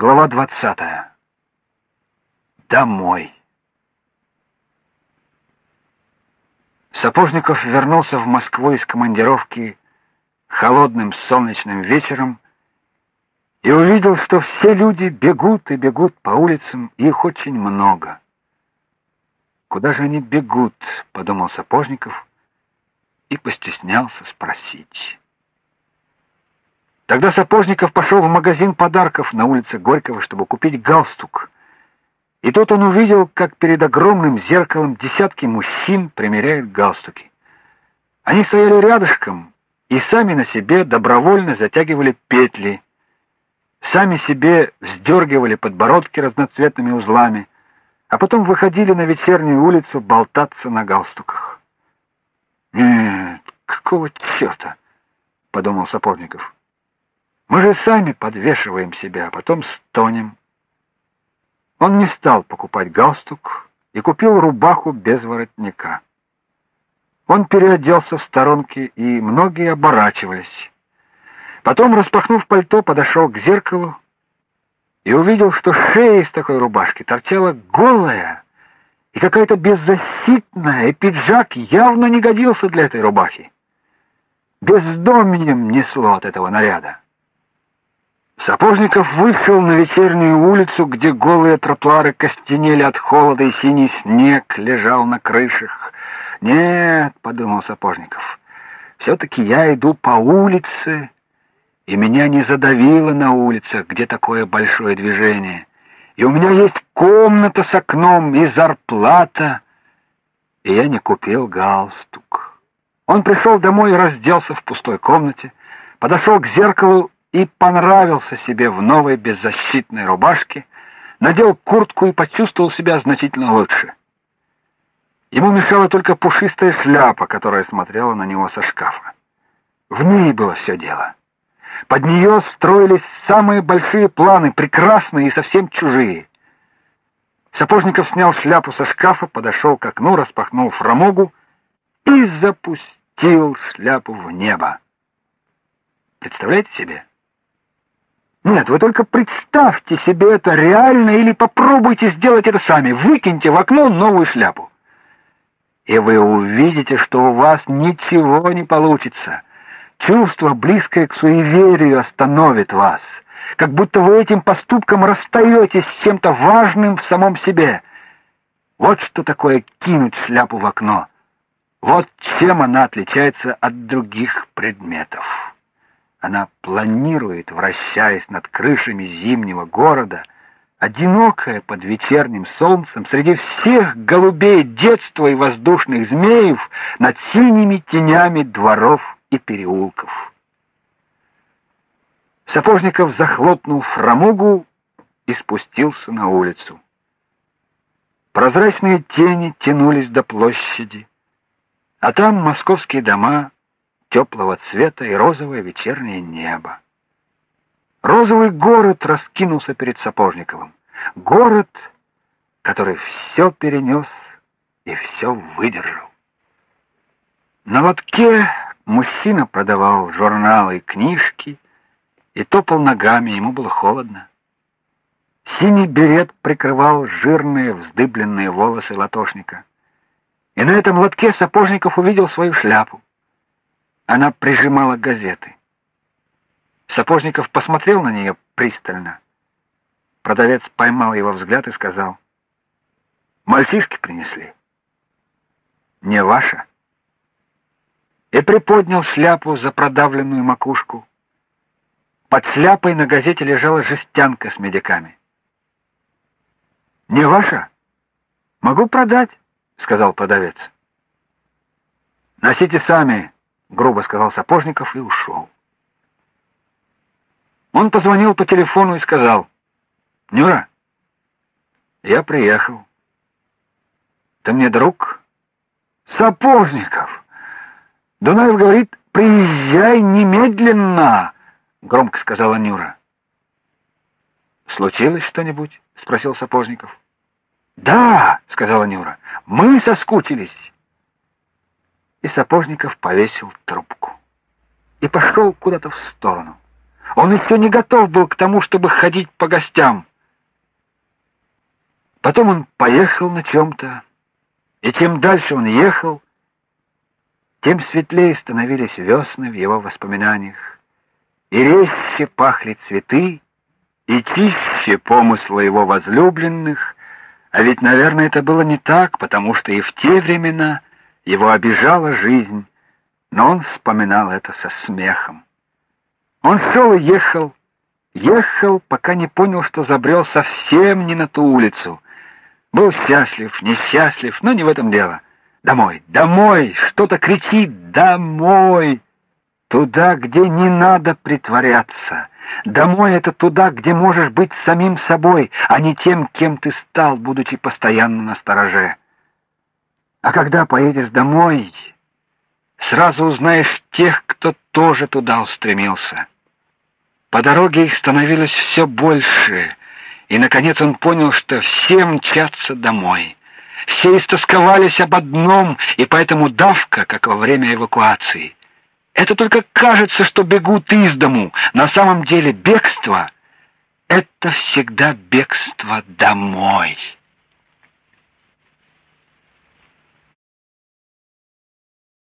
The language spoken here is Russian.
Глава 20. Домой. Сапожников вернулся в Москву из командировки холодным солнечным вечером и увидел, что все люди бегут и бегут по улицам, их очень много. Куда же они бегут, подумал Сапожников и постеснялся спросить. Тогда Сапожников пошел в магазин подарков на улице Горького, чтобы купить галстук. И тут он увидел, как перед огромным зеркалом десятки мужчин примеряют галстуки. Они стояли рядышком и сами на себе добровольно затягивали петли, сами себе вздергивали подбородки разноцветными узлами, а потом выходили на вечернюю улицу болтаться на галстуках. Нет, какого черта, подумал Сапожников. Мы же сами подвешиваем себя, а потом стонем. Он не стал покупать галстук и купил рубаху без воротника. Он переоделся в сторонке, и многие оборачивались. Потом, распахнув пальто, подошел к зеркалу и увидел, что шея из такой рубашки торчала голая и какая-то беззащитная, и пиджак явно не годился для этой рубахи. Бездомьем несло от этого наряда. Сапожников вышел на вечернюю улицу, где голые тротуары костенели от холода и синий снег лежал на крышах. "Нет", подумал Сапожников. все таки я иду по улице, и меня не задавило на улицах, где такое большое движение. И у меня есть комната с окном и зарплата, и я не купил галстук. Он пришел домой и разделся в пустой комнате, подошел к зеркалу и понравился себе в новой беззащитной рубашке, надел куртку и почувствовал себя значительно лучше. Ему мешала только пушистая шляпа, которая смотрела на него со шкафа. В ней было все дело. Под нее строились самые большие планы, прекрасные и совсем чужие. Сапожников снял шляпу со шкафа, подошел к окну, распахнул фрамугу и запустил шляпу в небо. Представляете себе? Нет, вы только представьте себе это реально или попробуйте сделать это сами. Выкиньте в окно новую шляпу. И вы увидите, что у вас ничего не получится. Чувство, близкое к суеверию, остановит вас. Как будто вы этим поступком расстаетесь с чем-то важным в самом себе. Вот что такое кинуть шляпу в окно. Вот чем она отличается от других предметов. Она планирует, вращаясь над крышами зимнего города, одинокая под вечерним солнцем среди всех голубей детства и воздушных змеев над синими тенями дворов и переулков. Сапожников захлопнул фрамугу и спустился на улицу. Прозрачные тени тянулись до площади, а там московские дома теплого цвета и розовое вечернее небо. Розовый город раскинулся перед Сапожниковым. Город, который все перенес и все выдержал. На лотке мужчина продавал журналы и книжки и топал ногами, ему было холодно. Синий берет прикрывал жирные вздыбленные волосы латошника. И на этом лотке Сапожников увидел свою шляпу. Она прижимала газеты. Сапожников посмотрел на нее пристально. Продавец поймал его взгляд и сказал: "Мальчишки принесли. Не ваша?" И приподнял шляпу за продавленную макушку. Под шляпой на газете лежала жестянка с медиками. "Не ваша? Могу продать", сказал продавец. "Носите сами", грубо сказал Сапожников и ушел. Он позвонил по телефону и сказал: "Нюра, я приехал. Ты мне друг?" Сапожников. Дунаев говорит: "Приезжай немедленно", громко сказала Нюра. Случилось что-нибудь? спросил Сапожников. "Да", сказала Нюра. "Мы соскучились" и Сапожников повесил трубку и пошел куда-то в сторону. Он еще не готов был к тому, чтобы ходить по гостям. Потом он поехал на чем то и чем дальше он ехал, тем светлее становились весны в его воспоминаниях, и резче пахли цветы, и чище помыслы его возлюбленных, а ведь, наверное, это было не так, потому что и в те времена его обижала жизнь, но он вспоминал это со смехом. Он шел и ехал, ехал, пока не понял, что забрел совсем не на ту улицу. Был счастлив, несчастлив, но не в этом дело. Домой, домой, что-то кричит «домой!» Туда, где не надо притворяться. Домой — это туда, где можешь быть самим собой, а не тем, кем ты стал, будучи постоянно на стороже. А когда поедешь домой, сразу узнаешь тех, кто тоже туда устремился. По дороге их становилось все больше, и наконец он понял, что все мчатся домой. Все истосковались об одном, и поэтому давка, как во время эвакуации. Это только кажется, что бегут из дому. На самом деле бегство — это всегда бегство домой.